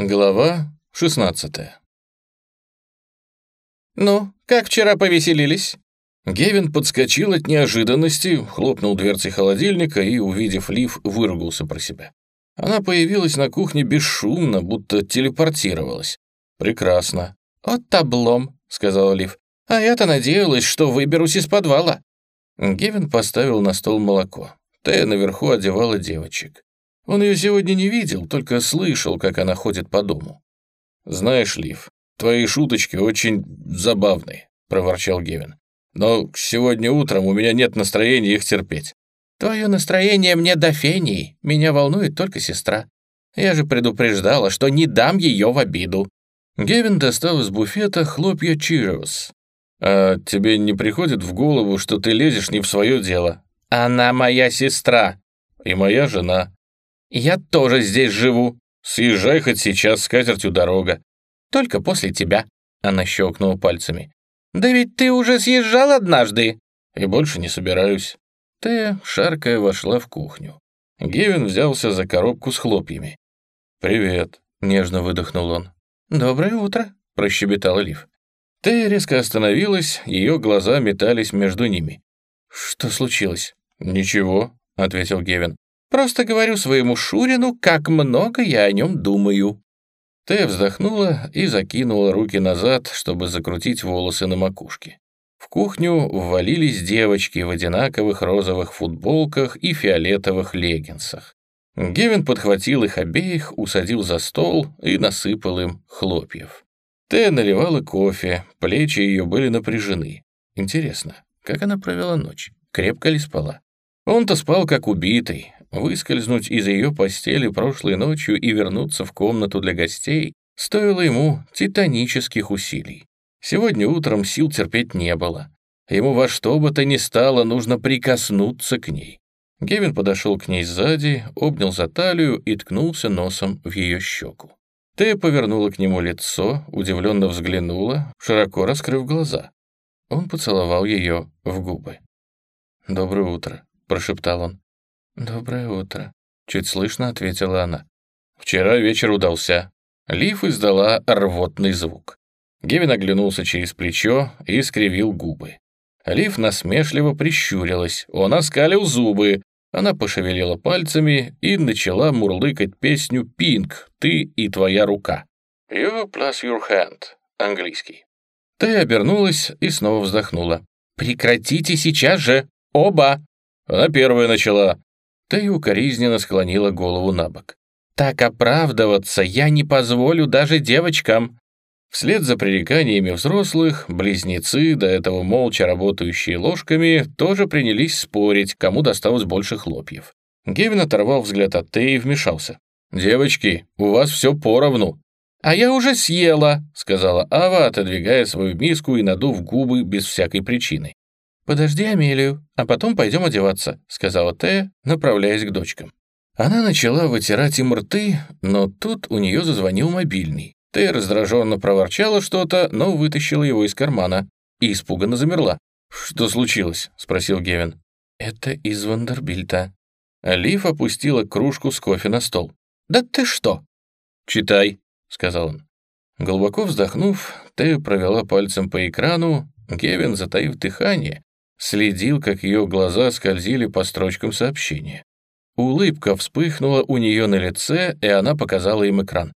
Глава 16 «Ну, как вчера повеселились?» Гевин подскочил от неожиданности, хлопнул дверцей холодильника и, увидев Лив, выругался про себя. Она появилась на кухне бесшумно, будто телепортировалась. «Прекрасно». «От таблом», — сказала Лив. «А я-то надеялась, что выберусь из подвала». Гевин поставил на стол молоко. Тея наверху одевала девочек. Он ее сегодня не видел, только слышал, как она ходит по дому. «Знаешь, Лив, твои шуточки очень забавные», — проворчал Гевин. «Но сегодня утром у меня нет настроения их терпеть». «Твое настроение мне до фении. Меня волнует только сестра. Я же предупреждала, что не дам ее в обиду». Гевин достал из буфета хлопья Чироус. «А тебе не приходит в голову, что ты лезешь не в свое дело?» «Она моя сестра». «И моя жена». «Я тоже здесь живу». «Съезжай хоть сейчас, с катертью дорога». «Только после тебя», — она щелкнула пальцами. «Да ведь ты уже съезжал однажды». «И больше не собираюсь». Тея, шаркая, вошла в кухню. Гевин взялся за коробку с хлопьями. «Привет», — нежно выдохнул он. «Доброе утро», — прощебетала Лив. Тея резко остановилась, ее глаза метались между ними. «Что случилось?» «Ничего», — ответил Гевин. Просто говорю своему Шурину, как много я о нем думаю». Тея вздохнула и закинула руки назад, чтобы закрутить волосы на макушке. В кухню ввалились девочки в одинаковых розовых футболках и фиолетовых леггинсах. Гевин подхватил их обеих, усадил за стол и насыпал им хлопьев. Тея наливала кофе, плечи ее были напряжены. Интересно, как она провела ночь? Крепко ли спала? Он-то спал как убитый, выскользнуть из ее постели прошлой ночью и вернуться в комнату для гостей стоило ему титанических усилий. Сегодня утром сил терпеть не было. Ему во что бы то ни стало нужно прикоснуться к ней. Гевин подошел к ней сзади, обнял за талию и ткнулся носом в ее щеку. Тея повернула к нему лицо, удивленно взглянула, широко раскрыв глаза. Он поцеловал ее в губы. «Доброе утро», — прошептал он. «Доброе утро», — чуть слышно ответила она. «Вчера вечер удался». Лив издала рвотный звук. Гевин оглянулся через плечо и скривил губы. Лив насмешливо прищурилась, он оскалил зубы. Она пошевелила пальцами и начала мурлыкать песню «Пинк, ты и твоя рука». «You plus your hand» — английский. Ты обернулась и снова вздохнула. «Прекратите сейчас же! Оба!» Она первая начала. Ты укоризненно склонила голову на бок. «Так оправдываться я не позволю даже девочкам!» Вслед за пререканиями взрослых, близнецы, до этого молча работающие ложками, тоже принялись спорить, кому досталось больше хлопьев. Гевин оторвал взгляд от Теи и вмешался. «Девочки, у вас все поровну». «А я уже съела», — сказала Ава, отодвигая свою миску и надув губы без всякой причины. «Подожди Амелию, а потом пойдем одеваться», — сказала Тея, направляясь к дочкам. Она начала вытирать им рты, но тут у нее зазвонил мобильный. Тея раздраженно проворчала что-то, но вытащила его из кармана и испуганно замерла. «Что случилось?» — спросил Гевин. «Это из Вандербильта». Алиф опустила кружку с кофе на стол. «Да ты что?» «Читай», — сказал он. Глубоко вздохнув, Тея провела пальцем по экрану, Гевин, затаив дыхание, следил, как ее глаза скользили по строчкам сообщения. Улыбка вспыхнула у нее на лице, и она показала им экран.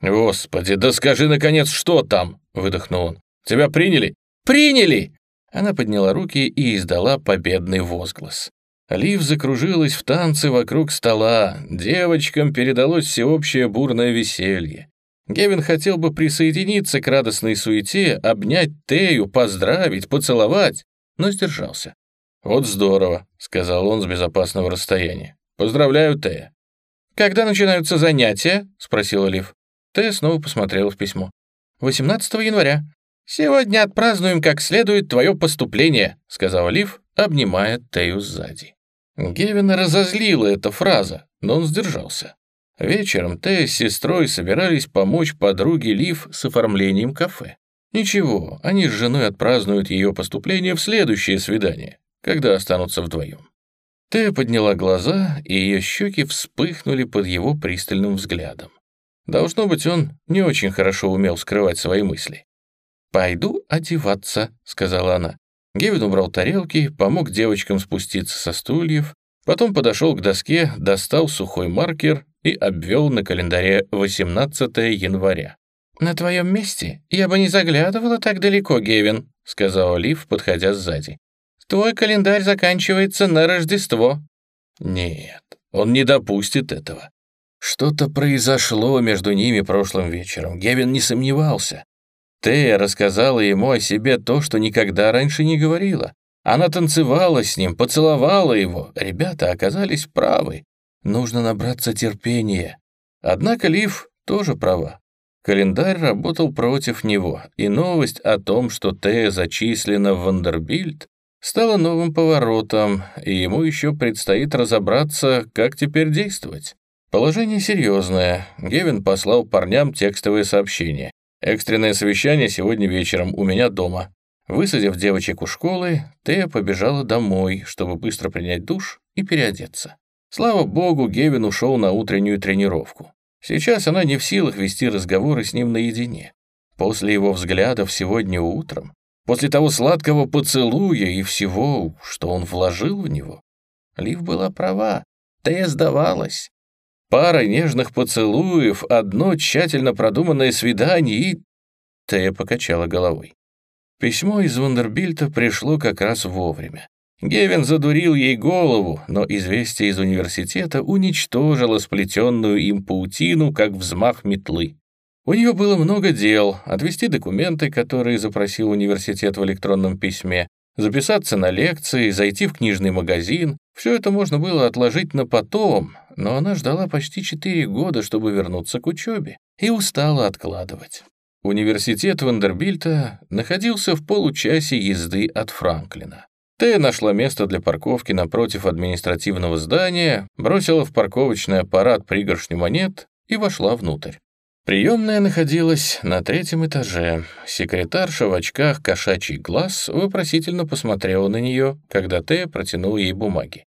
«Господи, да скажи, наконец, что там?» — выдохнул он. «Тебя приняли?» «Приняли!» Она подняла руки и издала победный возглас. Лив закружилась в танце вокруг стола, девочкам передалось всеобщее бурное веселье. Гевин хотел бы присоединиться к радостной суете, обнять Тею, поздравить, поцеловать, но сдержался. «Вот здорово», — сказал он с безопасного расстояния. «Поздравляю, Тея». «Когда начинаются занятия?» — спросил Лив. Тея снова посмотрела в письмо. «18 января. Сегодня отпразднуем как следует твое поступление», — сказал Лив, обнимая Тею сзади. Гевина разозлила эта фраза, но он сдержался. Вечером Тея с сестрой собирались помочь подруге Лив с оформлением кафе. Ничего, они с женой отпразднуют ее поступление в следующее свидание, когда останутся вдвоем. Тея подняла глаза, и ее щеки вспыхнули под его пристальным взглядом. Должно быть, он не очень хорошо умел скрывать свои мысли. «Пойду одеваться», — сказала она. Гевин убрал тарелки, помог девочкам спуститься со стульев, потом подошел к доске, достал сухой маркер и обвел на календаре 18 января. «На твоем месте я бы не заглядывала так далеко, Гевин», — сказал Лив, подходя сзади. «Твой календарь заканчивается на Рождество». Нет, он не допустит этого. Что-то произошло между ними прошлым вечером, Гевин не сомневался. Тея рассказала ему о себе то, что никогда раньше не говорила. Она танцевала с ним, поцеловала его. Ребята оказались правы. Нужно набраться терпения. Однако Лив тоже права. Календарь работал против него, и новость о том, что Тея зачислена в Вандербильд, стала новым поворотом, и ему еще предстоит разобраться, как теперь действовать. Положение серьезное. Гевин послал парням текстовые сообщения. «Экстренное совещание сегодня вечером у меня дома». Высадив девочек у школы, Тея побежала домой, чтобы быстро принять душ и переодеться. Слава богу, Гевин ушел на утреннюю тренировку. Сейчас она не в силах вести разговоры с ним наедине. После его взглядов сегодня утром, после того сладкого поцелуя и всего, что он вложил в него, Лив была права, Тея сдавалась. Пара нежных поцелуев, одно тщательно продуманное свидание и... Тея покачала головой. Письмо из Вандербильта пришло как раз вовремя. Гевин задурил ей голову, но известие из университета уничтожило сплетенную им паутину, как взмах метлы. У нее было много дел — отвести документы, которые запросил университет в электронном письме, записаться на лекции, зайти в книжный магазин. Все это можно было отложить на потом, но она ждала почти четыре года, чтобы вернуться к учебе, и устала откладывать. Университет Вандербильта находился в получасе езды от Франклина. Тея нашла место для парковки напротив административного здания, бросила в парковочный аппарат пригоршню монет и вошла внутрь. Приемная находилась на третьем этаже. Секретарша в очках кошачий глаз вопросительно посмотрела на нее, когда Тея протянула ей бумаги.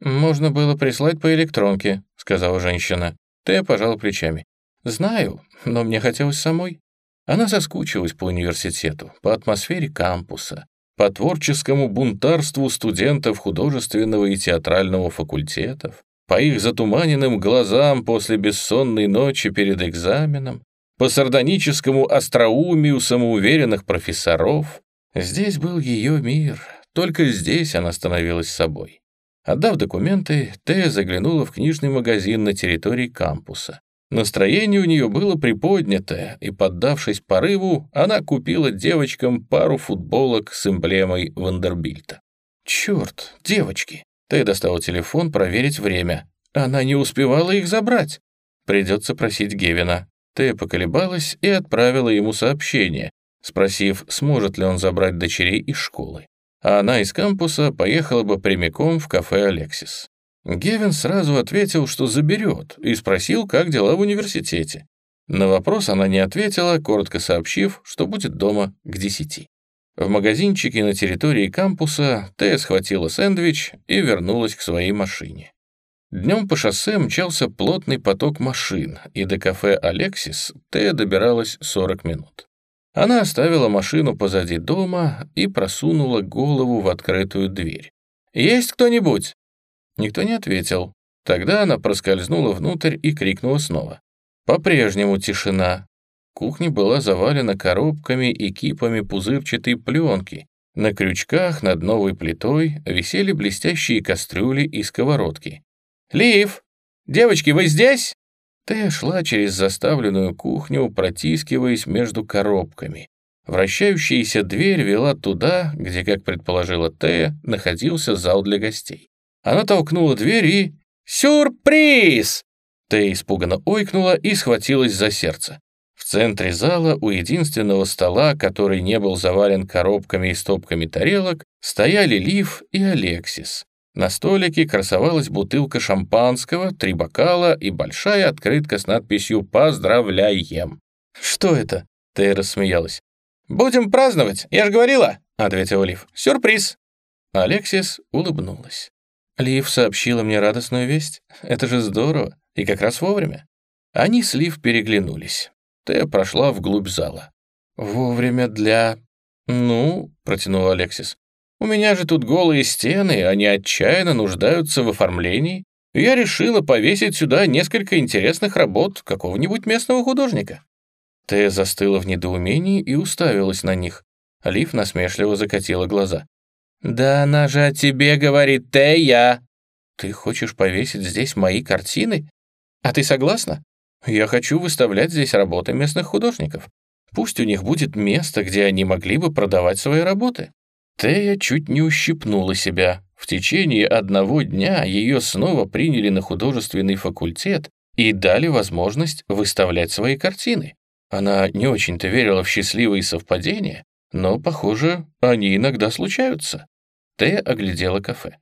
«Можно было прислать по электронке», — сказала женщина. Тея пожала плечами. «Знаю, но мне хотелось самой». Она соскучилась по университету, по атмосфере кампуса, по творческому бунтарству студентов художественного и театрального факультетов, по их затуманенным глазам после бессонной ночи перед экзаменом, по сардоническому остроумию самоуверенных профессоров. Здесь был ее мир, только здесь она становилась собой. Отдав документы, Тея заглянула в книжный магазин на территории кампуса. Настроение у нее было приподнятое, и, поддавшись порыву, она купила девочкам пару футболок с эмблемой Вандербильта. «Черт, девочки!» Ты достала телефон проверить время. Она не успевала их забрать. Придется просить Гевина. Ты поколебалась и отправила ему сообщение, спросив, сможет ли он забрать дочерей из школы. А она из кампуса поехала бы прямиком в кафе «Алексис». Гевин сразу ответил, что заберет, и спросил, как дела в университете. На вопрос она не ответила, коротко сообщив, что будет дома к десяти. В магазинчике на территории кампуса Тея схватила сэндвич и вернулась к своей машине. Днем по шоссе мчался плотный поток машин, и до кафе «Алексис» Тея добиралась 40 минут. Она оставила машину позади дома и просунула голову в открытую дверь. «Есть кто-нибудь?» Никто не ответил. Тогда она проскользнула внутрь и крикнула снова. По-прежнему тишина. Кухня была завалена коробками и кипами пузырчатой пленки. На крючках над новой плитой висели блестящие кастрюли и сковородки. «Лив! Девочки, вы здесь?» Тея шла через заставленную кухню, протискиваясь между коробками. Вращающаяся дверь вела туда, где, как предположила Тея, находился зал для гостей. Она толкнула дверь и... «Сюрприз!» Тея испуганно ойкнула и схватилась за сердце. В центре зала, у единственного стола, который не был завален коробками и стопками тарелок, стояли Лив и Алексис. На столике красовалась бутылка шампанского, три бокала и большая открытка с надписью «Поздравляем». «Что это?» — Тея рассмеялась. «Будем праздновать, я же говорила», — ответил Лив. «Сюрприз». Алексис улыбнулась. Лив сообщила мне радостную весть. Это же здорово, и как раз вовремя. Они с Лив переглянулись. Тея прошла вглубь зала. «Вовремя для...» «Ну», — протянул Алексис, «у меня же тут голые стены, они отчаянно нуждаются в оформлении. Я решила повесить сюда несколько интересных работ какого-нибудь местного художника». Тея застыла в недоумении и уставилась на них. Лив насмешливо закатила глаза. «Да она же о тебе говорит, Тея!» «Ты хочешь повесить здесь мои картины? А ты согласна? Я хочу выставлять здесь работы местных художников. Пусть у них будет место, где они могли бы продавать свои работы». Тея чуть не ущипнула себя. В течение одного дня ее снова приняли на художественный факультет и дали возможность выставлять свои картины. Она не очень-то верила в счастливые совпадения, но, похоже, они иногда случаются. Тея оглядела кафе.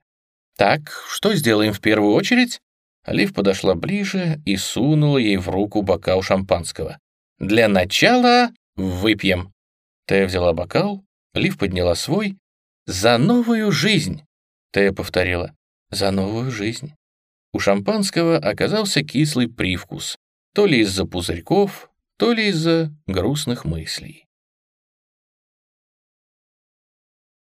«Так, что сделаем в первую очередь?» Алив подошла ближе и сунула ей в руку бокал шампанского. «Для начала выпьем». Тея взяла бокал, Лив подняла свой. «За новую жизнь!» Тея повторила. «За новую жизнь». У шампанского оказался кислый привкус, то ли из-за пузырьков, то ли из-за грустных мыслей.